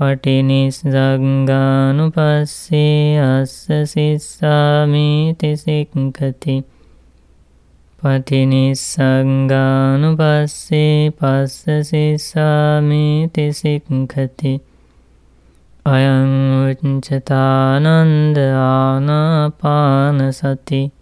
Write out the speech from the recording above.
පටිනිස්සග්ගානු පස්සේ අස්ස සිස්සාමීති සික්කති පටිනිස්සංගානු පස්සේ පස්ස සිස්සාමීති සික්කති අයං උච්චතානන්ද ආනාපාන සති